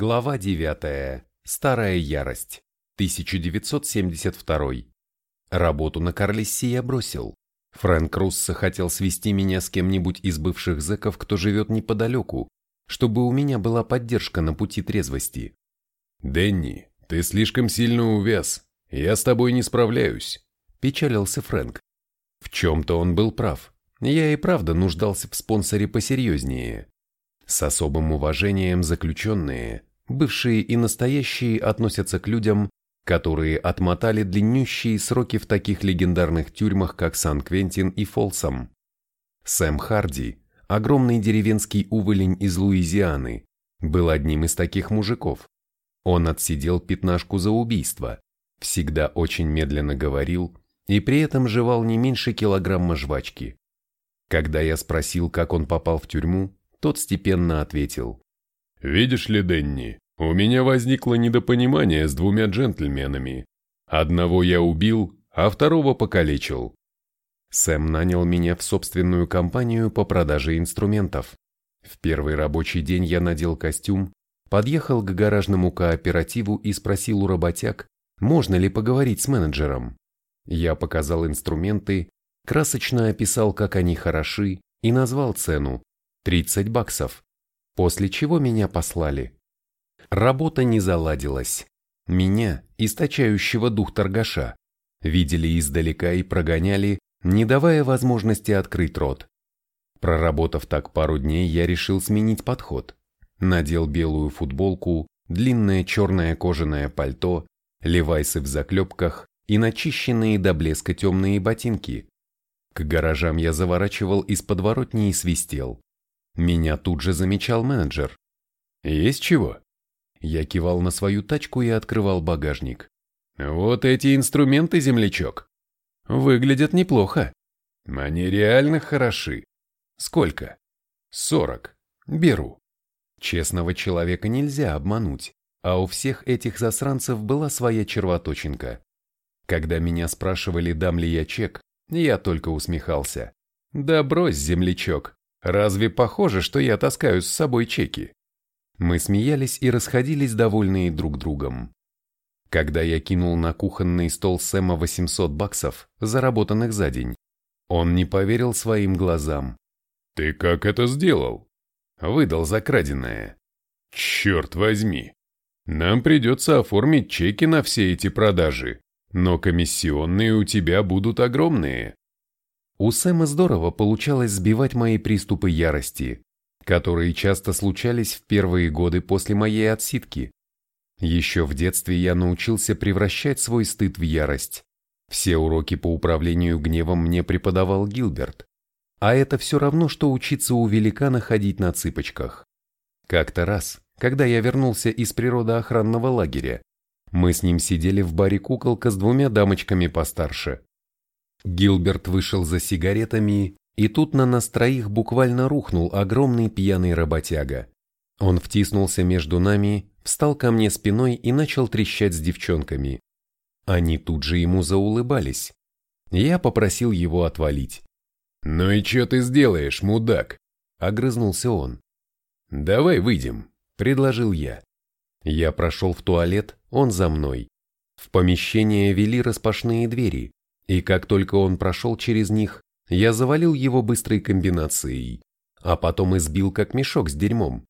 Глава 9. Старая ярость. 1972. Работу на Карлиссе я бросил. Фрэнк Русса хотел свести меня с кем-нибудь из бывших зэков, кто живет неподалеку, чтобы у меня была поддержка на пути трезвости. «Дэнни, ты слишком сильно увяз. Я с тобой не справляюсь», – печалился Фрэнк. В чем-то он был прав. Я и правда нуждался в спонсоре посерьезнее. С особым уважением заключенные, бывшие и настоящие относятся к людям, которые отмотали длиннющие сроки в таких легендарных тюрьмах, как Сан-Квентин и Фолсом. Сэм Харди, огромный деревенский уволень из Луизианы, был одним из таких мужиков. Он отсидел пятнашку за убийство, всегда очень медленно говорил и при этом жевал не меньше килограмма жвачки. Когда я спросил, как он попал в тюрьму, тот степенно ответил. «Видишь ли, Денни, у меня возникло недопонимание с двумя джентльменами. Одного я убил, а второго покалечил». Сэм нанял меня в собственную компанию по продаже инструментов. В первый рабочий день я надел костюм, подъехал к гаражному кооперативу и спросил у работяг, можно ли поговорить с менеджером. Я показал инструменты, красочно описал, как они хороши, и назвал цену – 30 баксов, после чего меня послали. Работа не заладилась. Меня, источающего дух торгаша, видели издалека и прогоняли, не давая возможности открыть рот. Проработав так пару дней, я решил сменить подход. Надел белую футболку, длинное черное кожаное пальто, левайсы в заклепках и начищенные до блеска темные ботинки. К гаражам я заворачивал из подворотни и свистел. Меня тут же замечал менеджер. «Есть чего?» Я кивал на свою тачку и открывал багажник. «Вот эти инструменты, землячок. Выглядят неплохо. Они реально хороши. Сколько?» «Сорок. Беру». Честного человека нельзя обмануть, а у всех этих засранцев была своя червоточинка. Когда меня спрашивали, дам ли я чек, я только усмехался. Да брось, землячок, разве похоже, что я таскаю с собой чеки? Мы смеялись и расходились довольные друг другом. Когда я кинул на кухонный стол Сэма 800 баксов, заработанных за день, он не поверил своим глазам. «Ты как это сделал?» Выдал закраденное. «Черт возьми! Нам придется оформить чеки на все эти продажи. Но комиссионные у тебя будут огромные. У Сэма здорово получалось сбивать мои приступы ярости, которые часто случались в первые годы после моей отсидки. Еще в детстве я научился превращать свой стыд в ярость. Все уроки по управлению гневом мне преподавал Гилберт. А это все равно, что учиться у великана ходить на цыпочках. Как-то раз, когда я вернулся из природоохранного лагеря, мы с ним сидели в баре куколка с двумя дамочками постарше. Гилберт вышел за сигаретами, и тут на нас троих буквально рухнул огромный пьяный работяга. Он втиснулся между нами, встал ко мне спиной и начал трещать с девчонками. Они тут же ему заулыбались. Я попросил его отвалить. «Ну и что ты сделаешь, мудак?» – огрызнулся он. «Давай выйдем», – предложил я. Я прошел в туалет, он за мной. В помещение вели распашные двери, и как только он прошел через них, я завалил его быстрой комбинацией, а потом избил как мешок с дерьмом.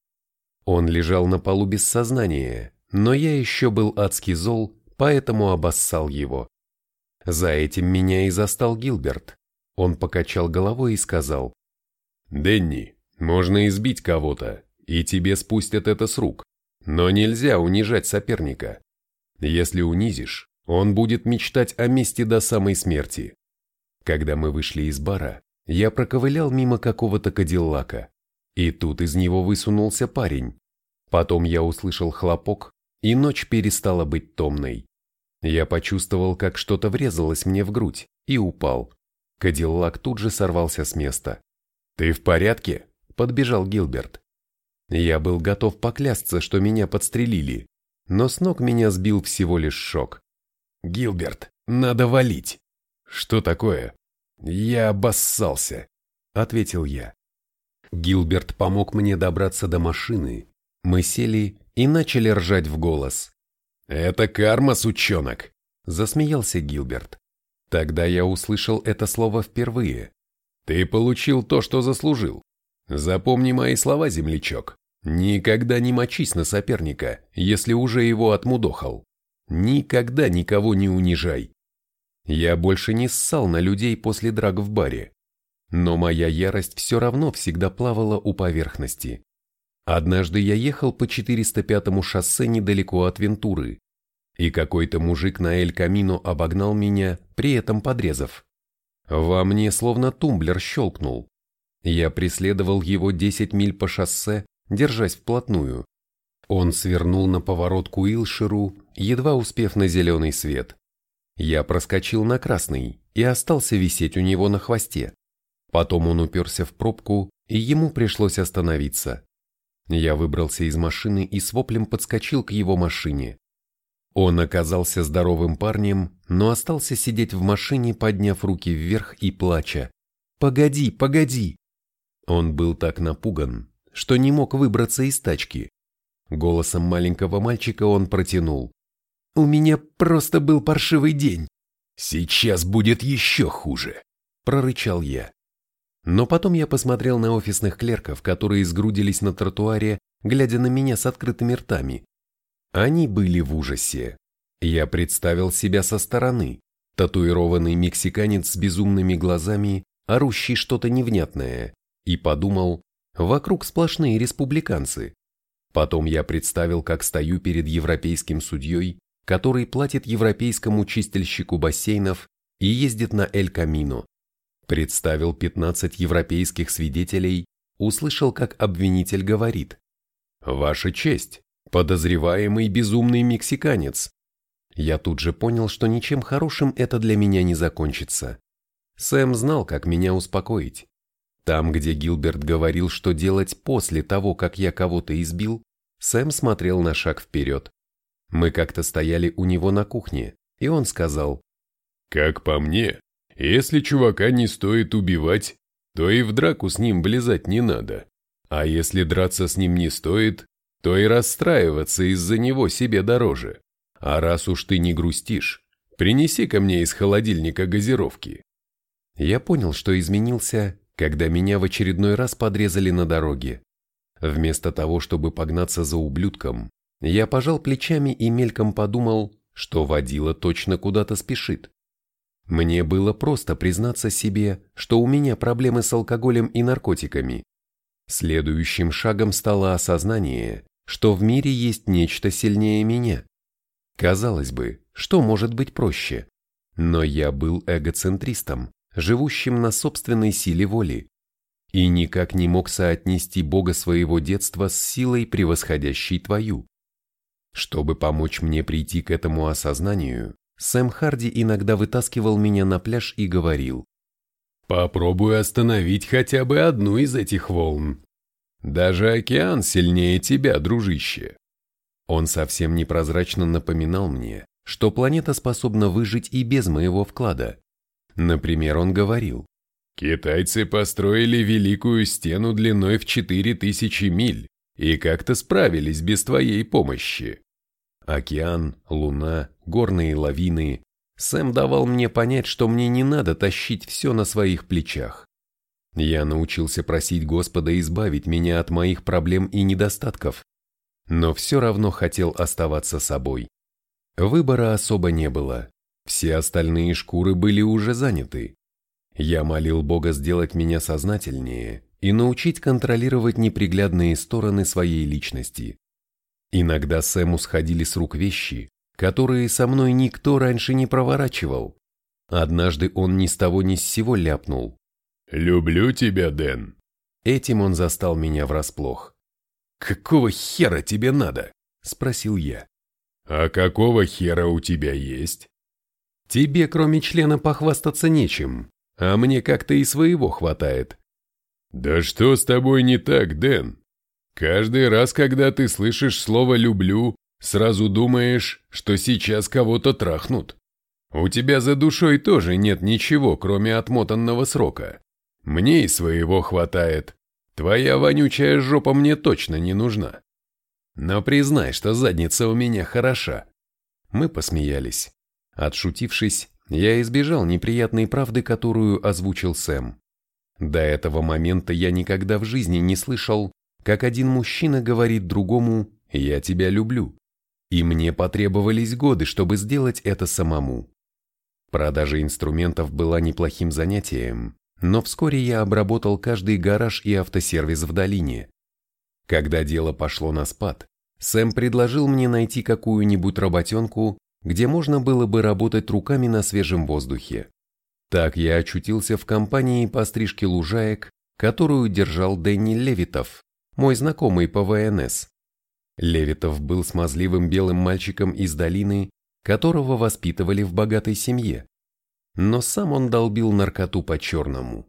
Он лежал на полу без сознания, но я еще был адски зол, поэтому обоссал его. За этим меня и застал Гилберт. Он покачал головой и сказал, «Денни, можно избить кого-то, и тебе спустят это с рук. Но нельзя унижать соперника. Если унизишь, он будет мечтать о мести до самой смерти. Когда мы вышли из бара, я проковылял мимо какого-то кадиллака, и тут из него высунулся парень. Потом я услышал хлопок, и ночь перестала быть томной. Я почувствовал, как что-то врезалось мне в грудь, и упал. Кадиллак тут же сорвался с места. «Ты в порядке?» – подбежал Гилберт. Я был готов поклясться, что меня подстрелили, но с ног меня сбил всего лишь шок. «Гилберт, надо валить!» «Что такое?» «Я обоссался», — ответил я. Гилберт помог мне добраться до машины. Мы сели, и начали ржать в голос. «Это карма, сучонок!» – засмеялся Гилберт. Тогда я услышал это слово впервые. «Ты получил то, что заслужил. Запомни мои слова, землячок. Никогда не мочись на соперника, если уже его отмудохал. Никогда никого не унижай. Я больше не ссал на людей после драк в баре. Но моя ярость все равно всегда плавала у поверхности. Однажды я ехал по 405-му шоссе недалеко от Вентуры, и какой-то мужик на Эль-Камино обогнал меня, при этом подрезав. Во мне словно тумблер щелкнул. Я преследовал его 10 миль по шоссе, держась вплотную. Он свернул на поворот к Уилширу, едва успев на зеленый свет. Я проскочил на красный и остался висеть у него на хвосте. Потом он уперся в пробку, и ему пришлось остановиться. Я выбрался из машины и с воплем подскочил к его машине. Он оказался здоровым парнем, но остался сидеть в машине, подняв руки вверх и плача. «Погоди, погоди!» Он был так напуган, что не мог выбраться из тачки. Голосом маленького мальчика он протянул. «У меня просто был паршивый день». «Сейчас будет еще хуже», – прорычал я. Но потом я посмотрел на офисных клерков, которые сгрудились на тротуаре, глядя на меня с открытыми ртами. Они были в ужасе. Я представил себя со стороны, татуированный мексиканец с безумными глазами, орущий что-то невнятное, и подумал, вокруг сплошные республиканцы. Потом я представил, как стою перед европейским судьей, который платит европейскому чистильщику бассейнов и ездит на Эль-Камино. Представил 15 европейских свидетелей, услышал, как обвинитель говорит. «Ваша честь, подозреваемый безумный мексиканец». Я тут же понял, что ничем хорошим это для меня не закончится. Сэм знал, как меня успокоить. Там, где Гилберт говорил, что делать после того, как я кого-то избил, Сэм смотрел на шаг вперед. Мы как-то стояли у него на кухне, и он сказал, «Как по мне, если чувака не стоит убивать, то и в драку с ним влезать не надо. А если драться с ним не стоит, то и расстраиваться из-за него себе дороже. А раз уж ты не грустишь, принеси ко мне из холодильника газировки». Я понял, что изменился когда меня в очередной раз подрезали на дороге. Вместо того, чтобы погнаться за ублюдком, я пожал плечами и мельком подумал, что водила точно куда-то спешит. Мне было просто признаться себе, что у меня проблемы с алкоголем и наркотиками. Следующим шагом стало осознание, что в мире есть нечто сильнее меня. Казалось бы, что может быть проще? Но я был эгоцентристом живущим на собственной силе воли, и никак не мог соотнести Бога своего детства с силой, превосходящей твою. Чтобы помочь мне прийти к этому осознанию, Сэм Харди иногда вытаскивал меня на пляж и говорил, «Попробуй остановить хотя бы одну из этих волн. Даже океан сильнее тебя, дружище». Он совсем непрозрачно напоминал мне, что планета способна выжить и без моего вклада. Например, он говорил, «Китайцы построили великую стену длиной в 4000 миль и как-то справились без твоей помощи». Океан, луна, горные лавины. Сэм давал мне понять, что мне не надо тащить все на своих плечах. Я научился просить Господа избавить меня от моих проблем и недостатков, но все равно хотел оставаться собой. Выбора особо не было. Все остальные шкуры были уже заняты. Я молил Бога сделать меня сознательнее и научить контролировать неприглядные стороны своей личности. Иногда Сэму сходили с рук вещи, которые со мной никто раньше не проворачивал. Однажды он ни с того ни с сего ляпнул. «Люблю тебя, Дэн». Этим он застал меня врасплох. «Какого хера тебе надо?» – спросил я. «А какого хера у тебя есть?» Тебе, кроме члена, похвастаться нечем, а мне как-то и своего хватает. Да что с тобой не так, Дэн? Каждый раз, когда ты слышишь слово «люблю», сразу думаешь, что сейчас кого-то трахнут. У тебя за душой тоже нет ничего, кроме отмотанного срока. Мне и своего хватает. Твоя вонючая жопа мне точно не нужна. Но признай, что задница у меня хороша. Мы посмеялись. Отшутившись, я избежал неприятной правды, которую озвучил Сэм. До этого момента я никогда в жизни не слышал, как один мужчина говорит другому «я тебя люблю». И мне потребовались годы, чтобы сделать это самому. Продажа инструментов была неплохим занятием, но вскоре я обработал каждый гараж и автосервис в долине. Когда дело пошло на спад, Сэм предложил мне найти какую-нибудь работенку, где можно было бы работать руками на свежем воздухе. Так я очутился в компании по стрижке лужаек, которую держал Дэнни Левитов, мой знакомый по ВНС. Левитов был смазливым белым мальчиком из долины, которого воспитывали в богатой семье. Но сам он долбил наркоту по-черному.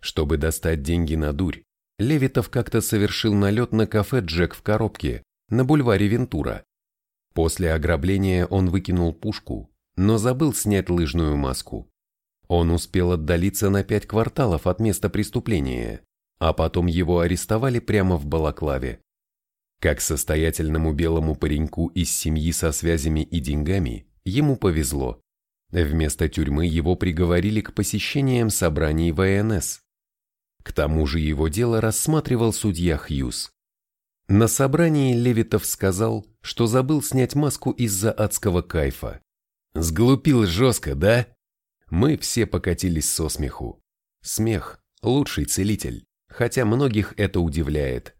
Чтобы достать деньги на дурь, Левитов как-то совершил налет на кафе «Джек в коробке» на бульваре Вентура. После ограбления он выкинул пушку, но забыл снять лыжную маску. Он успел отдалиться на пять кварталов от места преступления, а потом его арестовали прямо в Балаклаве. Как состоятельному белому пареньку из семьи со связями и деньгами, ему повезло. Вместо тюрьмы его приговорили к посещениям собраний ВНС. К тому же его дело рассматривал судья Хьюз. На собрании Левитов сказал, что забыл снять маску из-за адского кайфа. Сглупил жестко, да? Мы все покатились со смеху. Смех – лучший целитель, хотя многих это удивляет.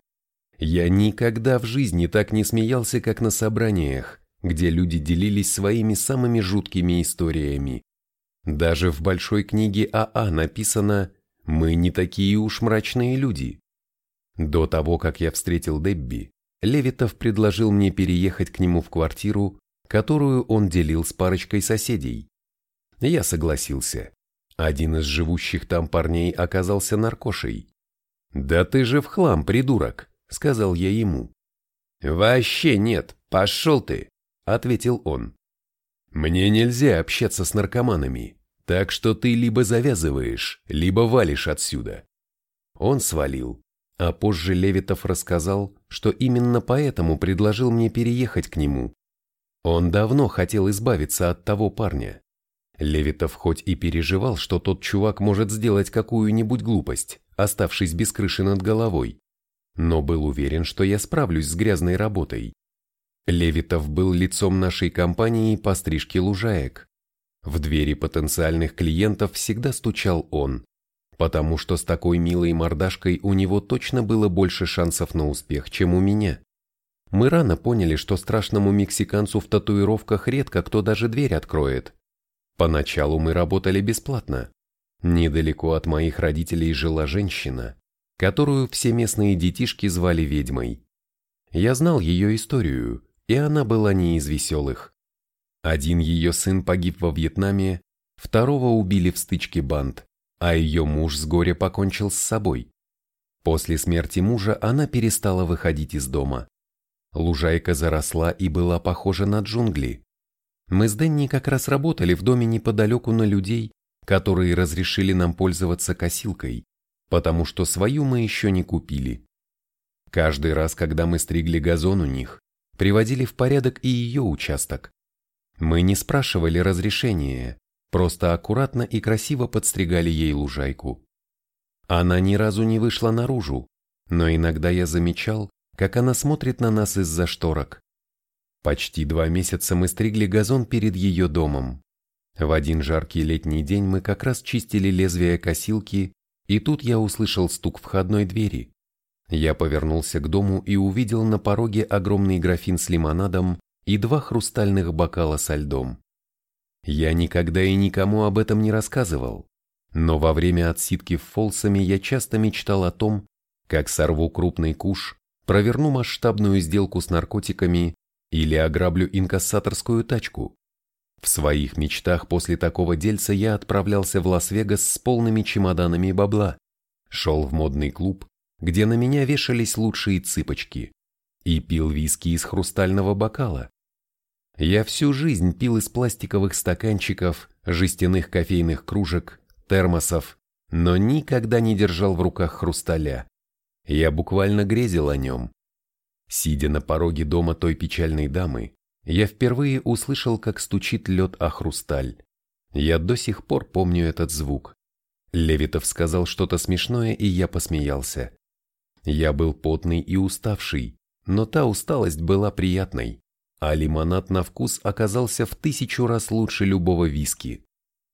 Я никогда в жизни так не смеялся, как на собраниях, где люди делились своими самыми жуткими историями. Даже в большой книге АА написано «Мы не такие уж мрачные люди». До того, как я встретил Дебби, Левитов предложил мне переехать к нему в квартиру, которую он делил с парочкой соседей. Я согласился. Один из живущих там парней оказался наркошей. «Да ты же в хлам, придурок!» сказал я ему. «Вообще нет, пошел ты», — ответил он. «Мне нельзя общаться с наркоманами, так что ты либо завязываешь, либо валишь отсюда». Он свалил, а позже Левитов рассказал, что именно поэтому предложил мне переехать к нему. Он давно хотел избавиться от того парня. Левитов хоть и переживал, что тот чувак может сделать какую-нибудь глупость, оставшись без крыши над головой, но был уверен, что я справлюсь с грязной работой. Левитов был лицом нашей компании по стрижке лужаек. В двери потенциальных клиентов всегда стучал он, потому что с такой милой мордашкой у него точно было больше шансов на успех, чем у меня. Мы рано поняли, что страшному мексиканцу в татуировках редко кто даже дверь откроет. Поначалу мы работали бесплатно. Недалеко от моих родителей жила женщина, которую все местные детишки звали ведьмой. Я знал ее историю, и она была не из веселых. Один ее сын погиб во Вьетнаме, второго убили в стычке банд, а ее муж с горя покончил с собой. После смерти мужа она перестала выходить из дома. Лужайка заросла и была похожа на джунгли. Мы с Дэнни как раз работали в доме неподалеку на людей, которые разрешили нам пользоваться косилкой потому что свою мы еще не купили. Каждый раз, когда мы стригли газон у них, приводили в порядок и ее участок. Мы не спрашивали разрешения, просто аккуратно и красиво подстригали ей лужайку. Она ни разу не вышла наружу, но иногда я замечал, как она смотрит на нас из-за шторок. Почти два месяца мы стригли газон перед ее домом. В один жаркий летний день мы как раз чистили лезвие косилки и тут я услышал стук входной двери. Я повернулся к дому и увидел на пороге огромный графин с лимонадом и два хрустальных бокала со льдом. Я никогда и никому об этом не рассказывал, но во время отсидки в Фолсами я часто мечтал о том, как сорву крупный куш, проверну масштабную сделку с наркотиками или ограблю инкассаторскую тачку. В своих мечтах после такого дельца я отправлялся в Лас-Вегас с полными чемоданами бабла, шел в модный клуб, где на меня вешались лучшие цыпочки, и пил виски из хрустального бокала. Я всю жизнь пил из пластиковых стаканчиков, жестяных кофейных кружек, термосов, но никогда не держал в руках хрусталя. Я буквально грезил о нем. Сидя на пороге дома той печальной дамы, я впервые услышал, как стучит лед о хрусталь. Я до сих пор помню этот звук. Левитов сказал что-то смешное, и я посмеялся. Я был потный и уставший, но та усталость была приятной, а лимонад на вкус оказался в тысячу раз лучше любого виски.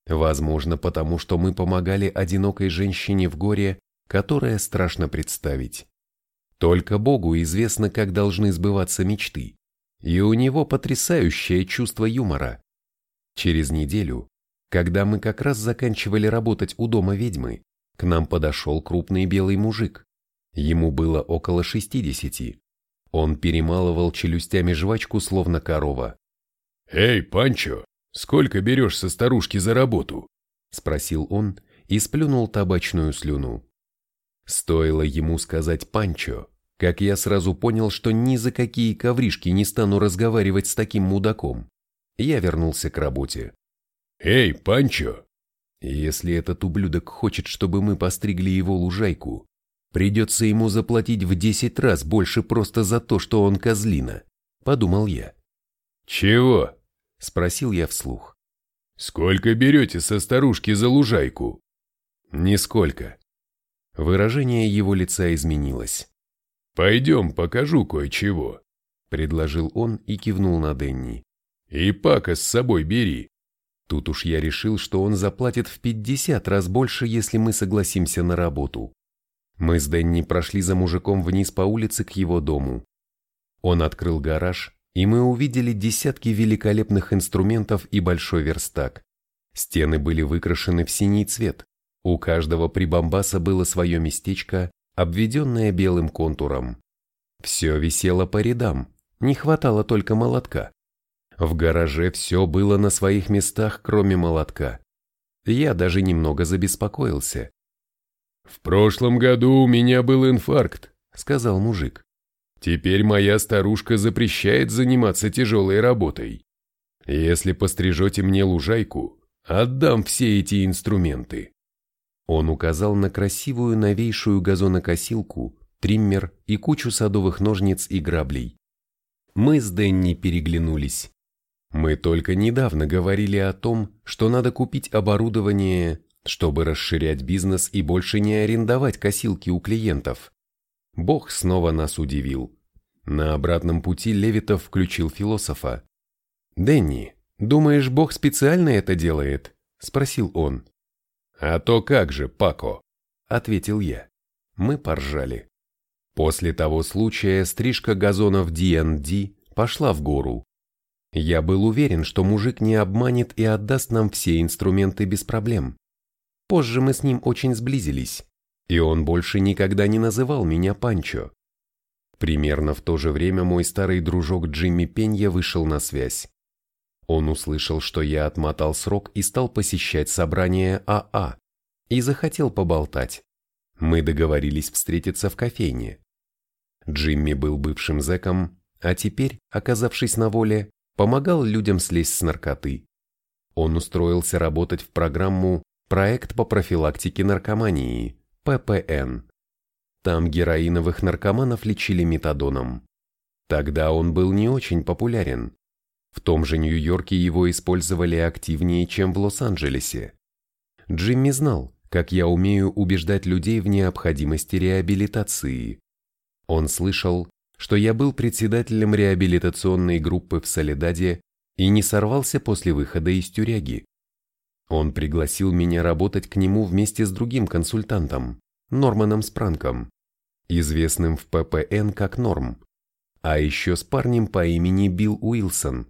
Возможно, потому что мы помогали одинокой женщине в горе, которое страшно представить. Только Богу известно, как должны сбываться мечты, и у него потрясающее чувство юмора. Через неделю, когда мы как раз заканчивали работать у дома ведьмы, к нам подошел крупный белый мужик. Ему было около шестидесяти. Он перемалывал челюстями жвачку, словно корова. «Эй, Панчо, сколько берешь со старушки за работу?» – спросил он и сплюнул табачную слюну. Стоило ему сказать Панчо, как я сразу понял, что ни за какие ковришки не стану разговаривать с таким мудаком. Я вернулся к работе. «Эй, Панчо!» Если этот ублюдок хочет, чтобы мы постригли его лужайку, Придется ему заплатить в десять раз больше просто за то, что он козлина, подумал я. Чего? Спросил я вслух. Сколько берете со старушки за лужайку? Нисколько. Выражение его лица изменилось. «Пойдем, покажу кое-чего», — предложил он и кивнул на Денни. «И Пака с собой бери». Тут уж я решил, что он заплатит в пятьдесят раз больше, если мы согласимся на работу. Мы с Дэнни прошли за мужиком вниз по улице к его дому. Он открыл гараж, и мы увидели десятки великолепных инструментов и большой верстак. Стены были выкрашены в синий цвет. У каждого прибамбаса было свое местечко, обведенное белым контуром. Все висело по рядам, не хватало только молотка. В гараже все было на своих местах, кроме молотка. Я даже немного забеспокоился. «В прошлом году у меня был инфаркт», — сказал мужик. «Теперь моя старушка запрещает заниматься тяжелой работой. Если пострижете мне лужайку, отдам все эти инструменты». Он указал на красивую новейшую газонокосилку, триммер и кучу садовых ножниц и граблей. Мы с Дэнни переглянулись. Мы только недавно говорили о том, что надо купить оборудование чтобы расширять бизнес и больше не арендовать косилки у клиентов. Бог снова нас удивил. На обратном пути Левитов включил философа. «Дэнни, думаешь, Бог специально это делает?» – спросил он. «А то как же, Пако?» – ответил я. Мы поржали. После того случая стрижка газонов D&D пошла в гору. Я был уверен, что мужик не обманет и отдаст нам все инструменты без проблем. Позже мы с ним очень сблизились, и он больше никогда не называл меня Панчо. Примерно в то же время мой старый дружок Джимми Пенья вышел на связь. Он услышал, что я отмотал срок и стал посещать собрания АА, а, и захотел поболтать. Мы договорились встретиться в кофейне. Джимми был бывшим зэком, а теперь, оказавшись на воле, помогал людям слезть с наркоты. Он устроился работать в программу Проект по профилактике наркомании, ППН. Там героиновых наркоманов лечили метадоном. Тогда он был не очень популярен. В том же Нью-Йорке его использовали активнее, чем в Лос-Анджелесе. Джимми знал, как я умею убеждать людей в необходимости реабилитации. Он слышал, что я был председателем реабилитационной группы в Солидаде и не сорвался после выхода из тюряги. Он пригласил меня работать к нему вместе с другим консультантом, Норманом Спранком, известным в ППН как Норм, а еще с парнем по имени Билл Уилсон,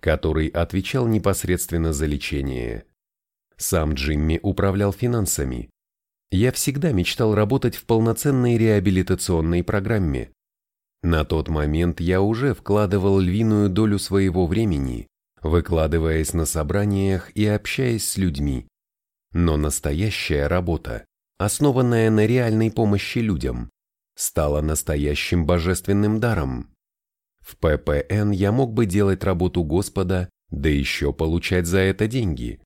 который отвечал непосредственно за лечение. Сам Джимми управлял финансами. Я всегда мечтал работать в полноценной реабилитационной программе. На тот момент я уже вкладывал львиную долю своего времени выкладываясь на собраниях и общаясь с людьми. Но настоящая работа, основанная на реальной помощи людям, стала настоящим божественным даром. В ППН я мог бы делать работу Господа, да еще получать за это деньги.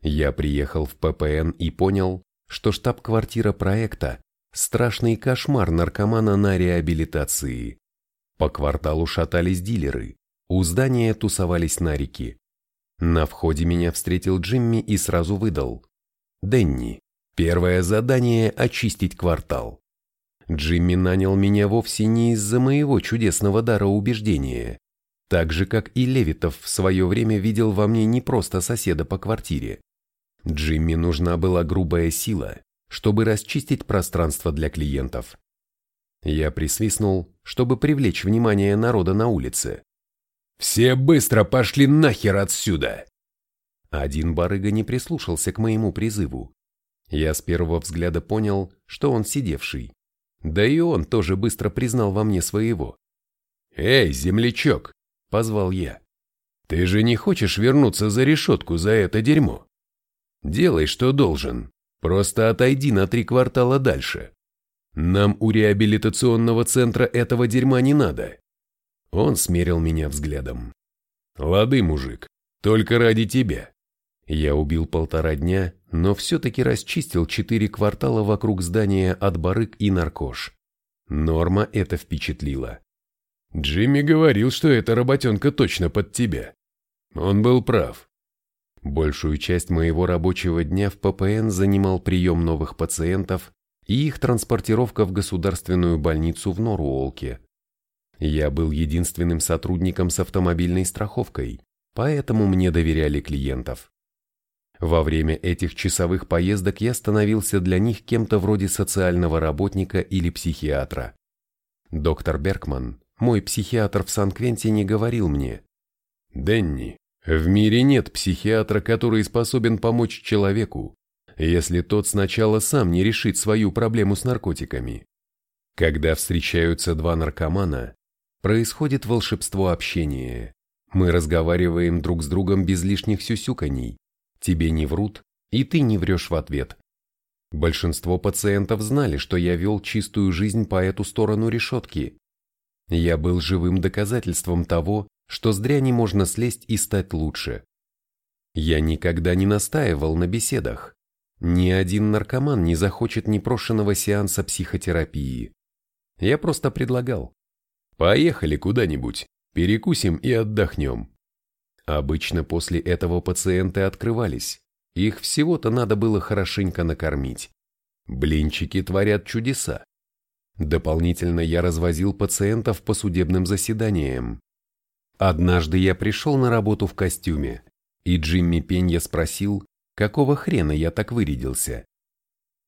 Я приехал в ППН и понял, что штаб-квартира проекта – страшный кошмар наркомана на реабилитации. По кварталу шатались дилеры, у здания тусовались нарики. На входе меня встретил Джимми и сразу выдал. «Денни, первое задание – очистить квартал». Джимми нанял меня вовсе не из-за моего чудесного дара убеждения, так же, как и Левитов в свое время видел во мне не просто соседа по квартире. Джимми нужна была грубая сила, чтобы расчистить пространство для клиентов. Я присвистнул, чтобы привлечь внимание народа на улице. «Все быстро пошли нахер отсюда!» Один барыга не прислушался к моему призыву. Я с первого взгляда понял, что он сидевший. Да и он тоже быстро признал во мне своего. «Эй, землячок!» – позвал я. «Ты же не хочешь вернуться за решетку за это дерьмо? Делай, что должен, просто отойди на три квартала дальше. Нам у реабилитационного центра этого дерьма не надо. Он смерил меня взглядом. Лады, мужик, только ради тебя. Я убил полтора дня, но все-таки расчистил четыре квартала вокруг здания от барык и наркош. Норма это впечатлила. Джимми говорил, что эта работенка точно под тебя. Он был прав. Большую часть моего рабочего дня в ППН занимал прием новых пациентов и их транспортировка в государственную больницу в Норуолке. Я был единственным сотрудником с автомобильной страховкой, поэтому мне доверяли клиентов. Во время этих часовых поездок я становился для них кем-то вроде социального работника или психиатра. Доктор Беркман, мой психиатр в Сан-Квентине, говорил мне, «Денни, в мире нет психиатра, который способен помочь человеку, если тот сначала сам не решит свою проблему с наркотиками. Когда встречаются два наркомана, происходит волшебство общения. Мы разговариваем друг с другом без лишних сюсюканий. Тебе не врут, и ты не врешь в ответ. Большинство пациентов знали, что я вел чистую жизнь по эту сторону решетки. Я был живым доказательством того, что с дряни можно слезть и стать лучше. Я никогда не настаивал на беседах. Ни один наркоман не захочет непрошенного сеанса психотерапии. Я просто предлагал. Поехали куда-нибудь, перекусим и отдохнем. Обычно после этого пациенты открывались. Их всего-то надо было хорошенько накормить. Блинчики творят чудеса. Дополнительно я развозил пациентов по судебным заседаниям. Однажды я пришел на работу в костюме, и Джимми Пенья спросил, Какого хрена я так вырядился?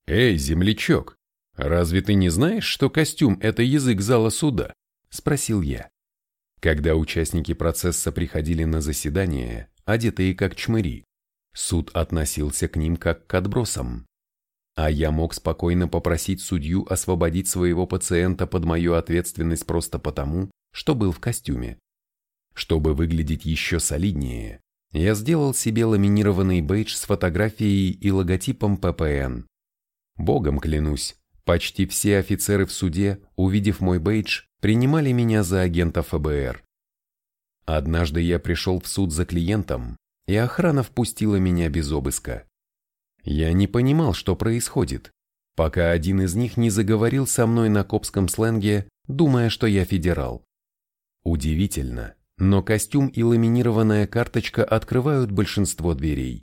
Эй, землячок, разве ты не знаешь, что костюм – это язык зала суда? Спросил я. Когда участники процесса приходили на заседание, одетые как чмыри, суд относился к ним как к отбросам. А я мог спокойно попросить судью освободить своего пациента под мою ответственность просто потому, что был в костюме. Чтобы выглядеть еще солиднее, я сделал себе ламинированный бейдж с фотографией и логотипом ППН. Богом клянусь, почти все офицеры в суде, увидев мой бейдж, принимали меня за агента ФБР. Однажды я пришел в суд за клиентом, и охрана впустила меня без обыска. Я не понимал, что происходит, пока один из них не заговорил со мной на копском сленге, думая, что я федерал. Удивительно, но костюм и ламинированная карточка открывают большинство дверей.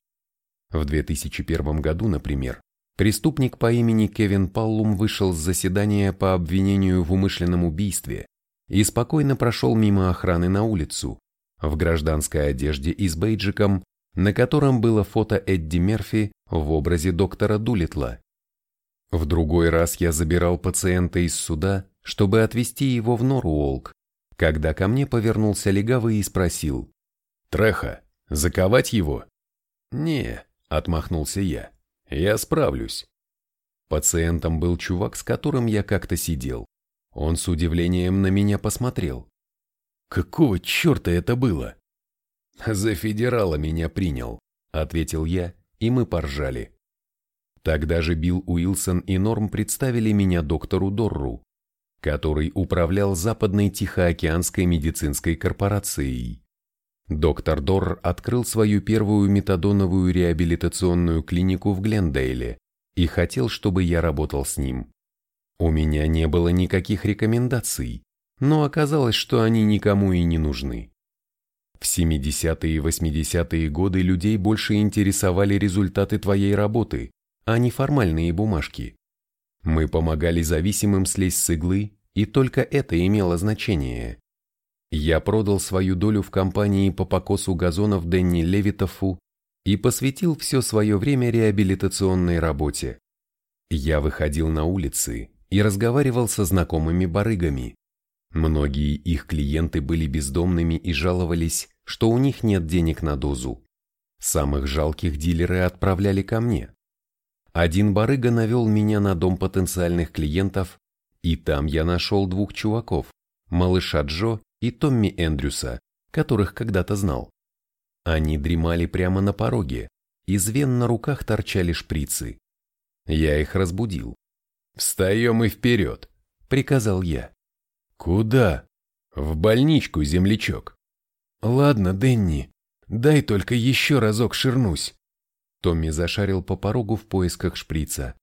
В 2001 году, например, преступник по имени Кевин Паллум вышел с заседания по обвинению в умышленном убийстве и спокойно прошел мимо охраны на улицу, в гражданской одежде и с бейджиком, на котором было фото Эдди Мерфи в образе доктора Дулитла. В другой раз я забирал пациента из суда, чтобы отвезти его в Норуолк, когда ко мне повернулся легавый и спросил. «Треха, заковать его?» «Не», — отмахнулся я, — «я справлюсь». Пациентом был чувак, с которым я как-то сидел. Он с удивлением на меня посмотрел. «Какого черта это было?» «За федерала меня принял», — ответил я, и мы поржали. Тогда же Билл Уилсон и Норм представили меня доктору Дорру, который управлял Западной Тихоокеанской медицинской корпорацией. Доктор Дорр открыл свою первую метадоновую реабилитационную клинику в Глендейле и хотел, чтобы я работал с ним. У меня не было никаких рекомендаций, но оказалось, что они никому и не нужны. В 70-е и 80-е годы людей больше интересовали результаты твоей работы, а не формальные бумажки. Мы помогали зависимым слезть с иглы, и только это имело значение. Я продал свою долю в компании по покосу газонов Дэнни Левитофу и посвятил все свое время реабилитационной работе. Я выходил на улицы и разговаривал со знакомыми барыгами. Многие их клиенты были бездомными и жаловались, что у них нет денег на дозу. Самых жалких дилеры отправляли ко мне. Один барыга навел меня на дом потенциальных клиентов, и там я нашел двух чуваков, малыша Джо и Томми Эндрюса, которых когда-то знал. Они дремали прямо на пороге, из вен на руках торчали шприцы. Я их разбудил. «Встаем и вперед!» — приказал я. «Куда?» «В больничку, землячок». «Ладно, Денни, дай только еще разок ширнусь». Томми зашарил по порогу в поисках шприца.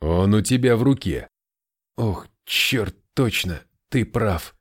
«Он у тебя в руке». «Ох, черт, точно, ты прав».